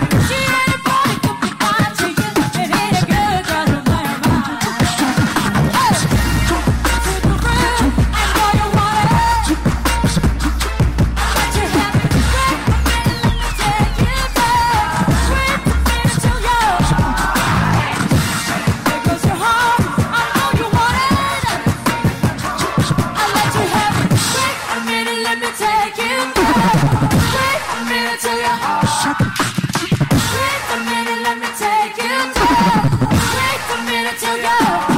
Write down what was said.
She to go.